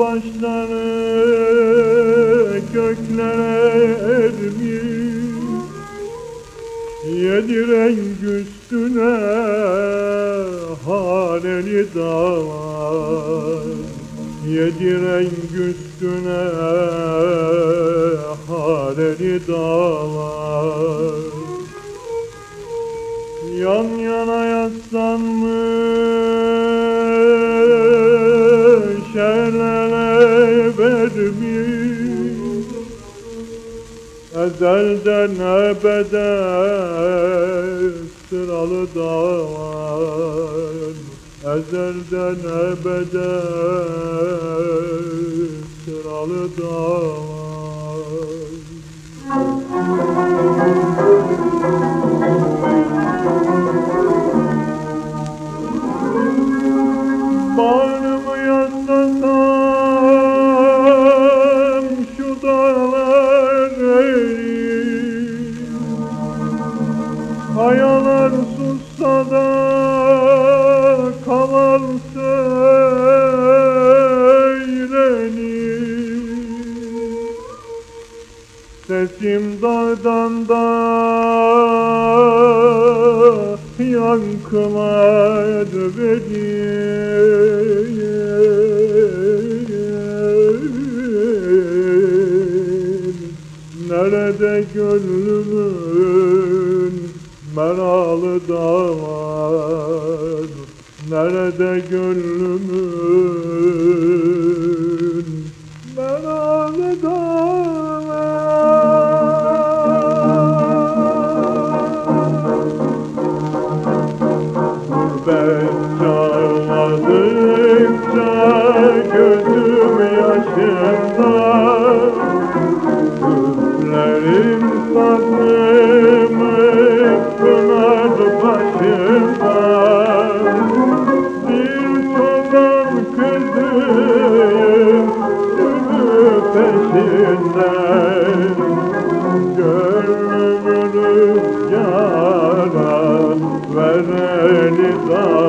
başları göklere ermiş Yedi renk üstüne haneli dağlar Yedi renk üstüne haneli dağlar Yan yana yaslanmış Shalom vermiş Ezelden ebede sıralı dağlar. Ezelden ebede sıralı Kayalar sussa da kalan söylenir. Sesim dağdan da yankılar verir Nerede gönlümün meralı dağlar Nerede gönlümün? Meralı dağlar. Gurbet çağladıkça gözüm yaşımda Üflerim sabrımı peşinden Gönlümünü yaran vereniz ağır